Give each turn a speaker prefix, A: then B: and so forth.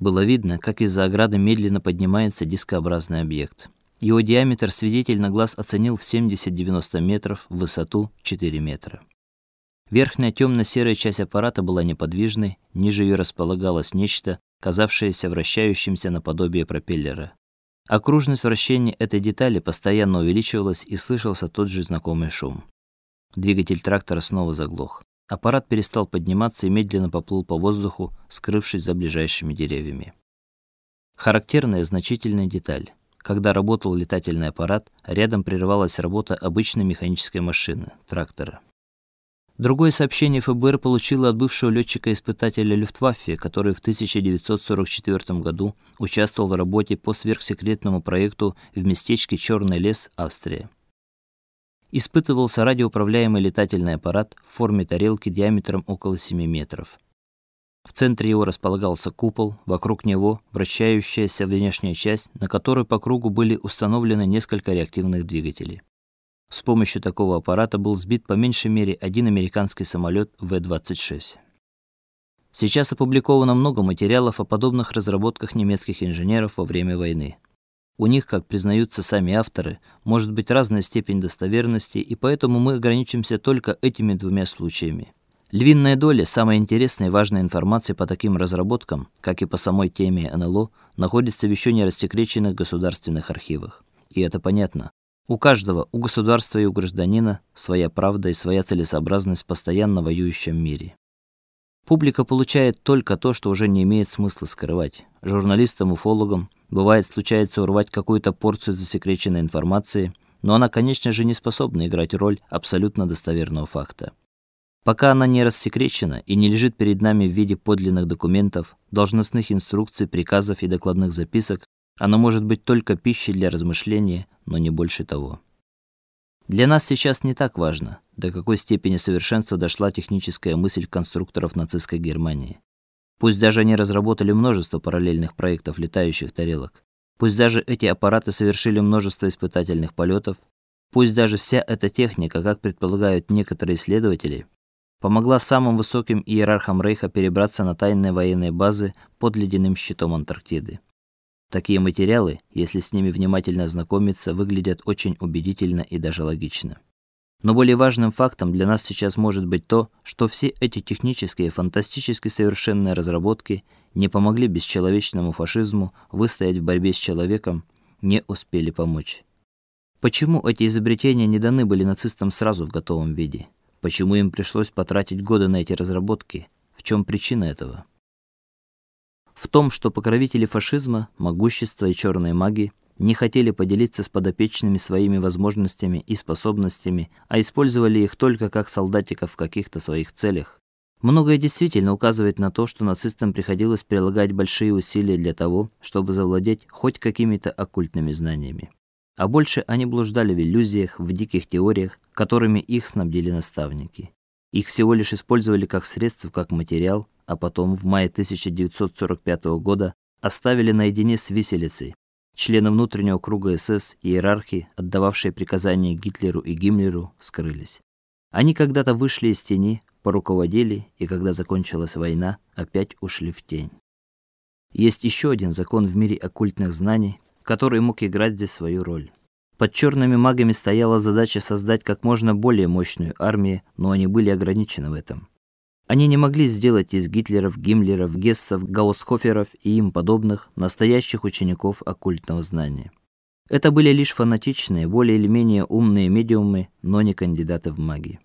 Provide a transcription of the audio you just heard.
A: Было видно, как из-за ограды медленно поднимается дискообразный объект. Его диаметр свидетель на глаз оценил в 70-90 метров, в высоту 4 метра. Верхняя темно серая часть аппарата была неподвижной, ниже ее располагалось нечто, казавшееся вращающимся наподобие пропеллера. Окружность вращения этой детали постоянно увеличивалась и слышался тот же знакомый шум. Двигатель трактора снова заглох. Аппарат перестал подниматься и медленно поплыл по воздуху, скрывшись за ближайшими деревьями. Характерная значительная деталь. Когда работал летательный аппарат, рядом прерывалась работа обычной механической машины трактора. Другое сообщение ФБР получило от бывшего летчика-испытателя Люфтваффе, который в 1944 году участвовал в работе по сверхсекретному проекту в местечке Черный лес, Австрия. Испытывался радиоуправляемый летательный аппарат в форме тарелки диаметром около 7 метров. В центре его располагался купол, вокруг него вращающаяся внешняя часть, на которой по кругу были установлены несколько реактивных двигателей. С помощью такого аппарата был сбит по меньшей мере один американский самолет В-26. Сейчас опубликовано много материалов о подобных разработках немецких инженеров во время войны. У них, как признаются сами авторы, может быть разная степень достоверности, и поэтому мы ограничимся только этими двумя случаями. Львиная доля самой интересной и важной информации по таким разработкам, как и по самой теме НЛО, находится в еще не рассекреченных государственных архивах. И это понятно. У каждого, у государства и у гражданина своя правда и своя целесообразность в постоянно воюющем мире. Публика получает только то, что уже не имеет смысла скрывать. Журналистам, уфологам бывает случается урвать какую-то порцию засекреченной информации, но она, конечно же, не способна играть роль абсолютно достоверного факта. Пока она не рассекречена и не лежит перед нами в виде подлинных документов, должностных инструкций, приказов и докладных записок, она может быть только пищей для размышления, но не больше того. Для нас сейчас не так важно, до какой степени совершенства дошла техническая мысль конструкторов нацистской Германии. Пусть даже они разработали множество параллельных проектов летающих тарелок, пусть даже эти аппараты совершили множество испытательных полетов, пусть даже вся эта техника, как предполагают некоторые исследователи, помогла самым высоким иерархам Рейха перебраться на тайные военные базы под ледяным щитом Антарктиды. Такие материалы, если с ними внимательно ознакомиться, выглядят очень убедительно и даже логично. Но более важным фактом для нас сейчас может быть то, что все эти технические, фантастически совершенные разработки не помогли бесчеловечному фашизму выстоять в борьбе с человеком, не успели помочь. Почему эти изобретения не даны были нацистам сразу в готовом виде? Почему им пришлось потратить годы на эти разработки? В чем причина этого? в том, что покровители фашизма, могущества и черной магии не хотели поделиться с подопечными своими возможностями и способностями, а использовали их только как солдатиков в каких-то своих целях. Многое действительно указывает на то, что нацистам приходилось прилагать большие усилия для того, чтобы завладеть хоть какими-то оккультными знаниями. А больше они блуждали в иллюзиях, в диких теориях, которыми их снабдили наставники. Их всего лишь использовали как средство, как материал, а потом в мае 1945 года оставили наедине с виселицей. Члены внутреннего круга СС и иерархии, отдававшие приказания Гитлеру и Гиммлеру, скрылись. Они когда-то вышли из тени, поруководили, и когда закончилась война, опять ушли в тень. Есть еще один закон в мире оккультных знаний, который мог играть здесь свою роль. Под черными магами стояла задача создать как можно более мощную армию, но они были ограничены в этом. Они не могли сделать из Гитлеров, Гиммлеров, Гессов, Гаусхоферов и им подобных настоящих учеников оккультного знания. Это были лишь фанатичные, более или менее умные медиумы, но не кандидаты в магии.